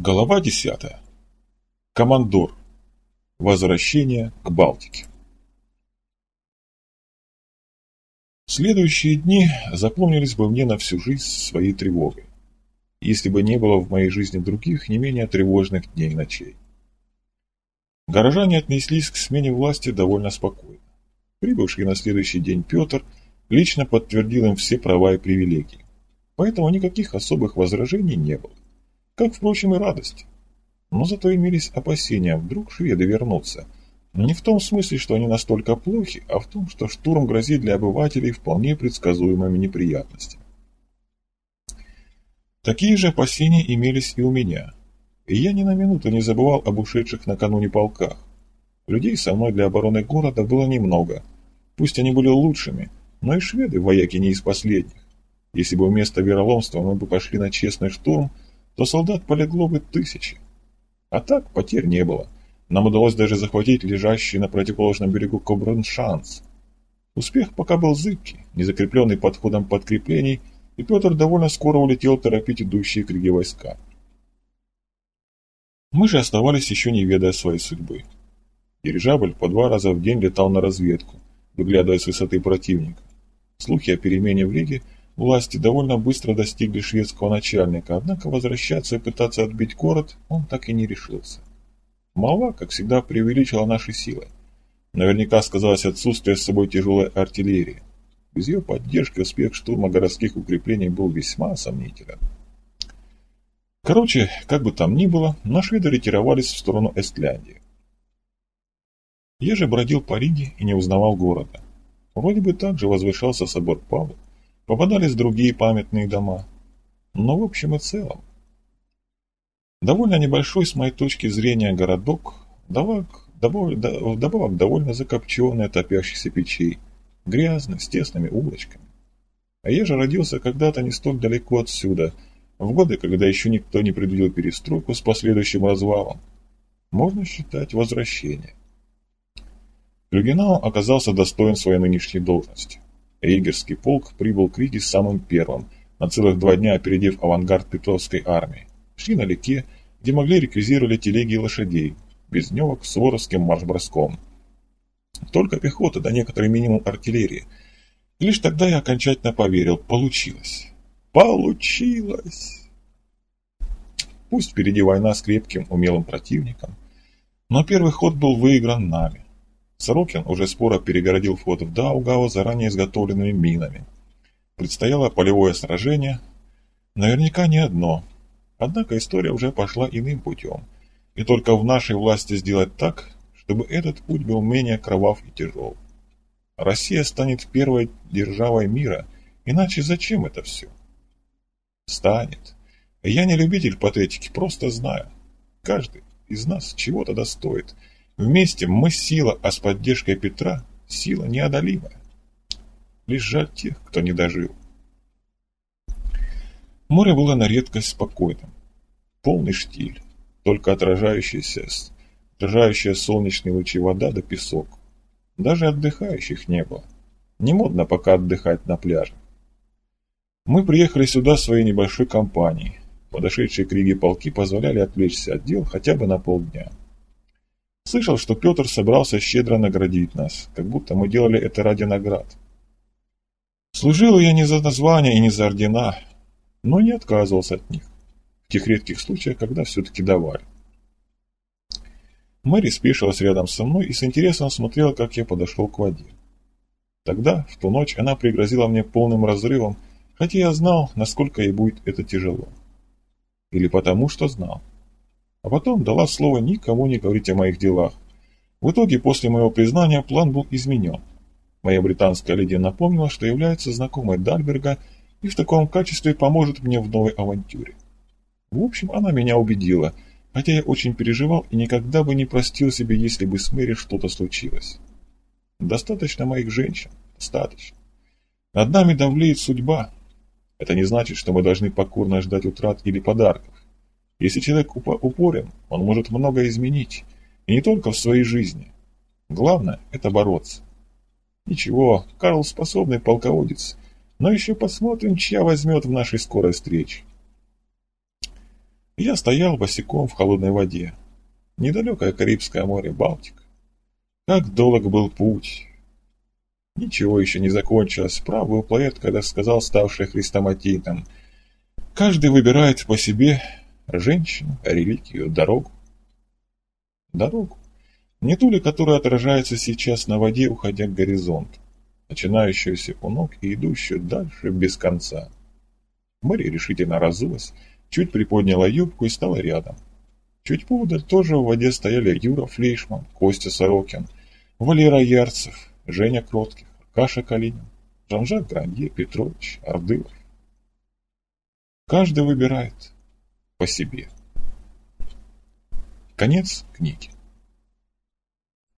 Глава 10. Командор. Возвращение к Балтике. Следующие дни запомнились бы мне на всю жизнь своей тревогой, если бы не было в моей жизни других, не менее тревожных дней и ночей. Горожане отнеслись к смене власти довольно спокойно. Прибывший на следующий день Петр лично подтвердил им все права и привилегии, поэтому никаких особых возражений не было как, впрочем, и радость. Но зато имелись опасения, вдруг шведы вернутся. Не в том смысле, что они настолько плохи, а в том, что штурм грозит для обывателей вполне предсказуемыми неприятностями. Такие же опасения имелись и у меня. И я ни на минуту не забывал об ушедших накануне полках. Людей со мной для обороны города было немного. Пусть они были лучшими, но и шведы вояки не из последних. Если бы вместо вероломства мы бы пошли на честный штурм, то солдат полегло бы тысячи. А так потерь не было. Нам удалось даже захватить лежащий на противоположном берегу Кобруншанс. Успех пока был зыбкий, не закрепленный подходом подкреплений, и Петр довольно скоро улетел торопить идущие к Риге войска. Мы же оставались еще не ведая своей судьбы. Дирижабль по два раза в день летал на разведку, выглядывая с высоты противника. Слухи о перемене в Риге – Власти довольно быстро достигли шведского начальника, однако возвращаться и пытаться отбить город он так и не решился. Молва, как всегда, преувеличила наши силы. Наверняка сказалось отсутствие с собой тяжелой артиллерии. Без ее поддержки успех штурма городских укреплений был весьма сомнителен. Короче, как бы там ни было, но шведы ретировались в сторону Эстляндии. Я же бродил по Риге и не узнавал города. Вроде бы так же возвышался собор Павла, Попадались другие памятные дома. Но в общем и целом. Довольно небольшой с моей точки зрения городок, вдобавок, вдобавок довольно закопченный от топящихся печей, грязный, с тесными улочками. А я же родился когда-то не столь далеко отсюда, в годы, когда еще никто не предвидел перестройку с последующим развалом. Можно считать возвращение. Люгенау оказался достоин своей нынешней должности. Ригерский полк прибыл к Риге самым первым, на целых два дня опередив авангард Петровской армии. Шли налегке, где могли реквизировали телеги и лошадей, без дневок с воровским марш-броском. Только пехота, да некоторый минимум артиллерии. И лишь тогда я окончательно поверил, получилось. Получилось! Пусть впереди война с крепким, умелым противником, но первый ход был выигран нами. Сорокин уже споро перегородил вход в Даугау заранее изготовленными минами. Предстояло полевое сражение, наверняка не одно. Однако история уже пошла иным путем, и только в нашей власти сделать так, чтобы этот путь был менее кровав и тяжел. Россия станет первой державой мира, иначе зачем это все? Станет. Я не любитель патетики, просто знаю. Каждый из нас чего-то достоит – Вместе мы сила, а с поддержкой Петра сила неодолимая. Лишь жаль тех, кто не дожил. Море было на редкость спокойным. Полный штиль, только отражающаяся, отражающая солнечные лучи вода да песок. Даже отдыхающих не было. Не модно пока отдыхать на пляже. Мы приехали сюда своей небольшой компанией. Подошедшие к Риге полки позволяли отвлечься от дел хотя бы на полдня. Слышал, что Петр собрался щедро наградить нас, как будто мы делали это ради наград. Служил я не за название и не за ордена, но не отказывался от них, в тех редких случаях, когда все-таки давали. Мэри спешилась рядом со мной и с интересом смотрела, как я подошел к воде. Тогда, в ту ночь, она пригрозила мне полным разрывом, хотя я знал, насколько ей будет это тяжело. Или потому, что знал а потом дала слово никому не говорить о моих делах. В итоге, после моего признания, план был изменен. Моя британская леди напомнила, что является знакомой Дальберга и в таком качестве поможет мне в новой авантюре. В общем, она меня убедила, хотя я очень переживал и никогда бы не простил себе, если бы с Мэри что-то случилось. Достаточно моих женщин, достаточно. Над нами давлеет судьба. Это не значит, что мы должны покорно ждать утрат или подарков. Если человек упорен, он может многое изменить, и не только в своей жизни. Главное – это бороться. Ничего, Карл способный полководец, но еще посмотрим, чья возьмет в нашей скорой встрече. Я стоял босиком в холодной воде. Недалекое Карибское море, Балтика. Как долг был путь. Ничего еще не закончилось. Прав был когда сказал ставший хрестоматитом. Каждый выбирает по себе женщину, религию, дорогу. Дорогу. Не ту ли, которая отражается сейчас на воде, уходя к горизонту, начинающуюся у ног и идущую дальше без конца. Мэри решительно разулась, чуть приподняла юбку и стала рядом. Чуть поудаль тоже в воде стояли Юра Флейшман, Костя Сорокин, Валера Ярцев, Женя Кротких, Каша Калинин, Жан-Жак Гранье, Петрович, Ордылов. Каждый выбирает по себе. Конец книги.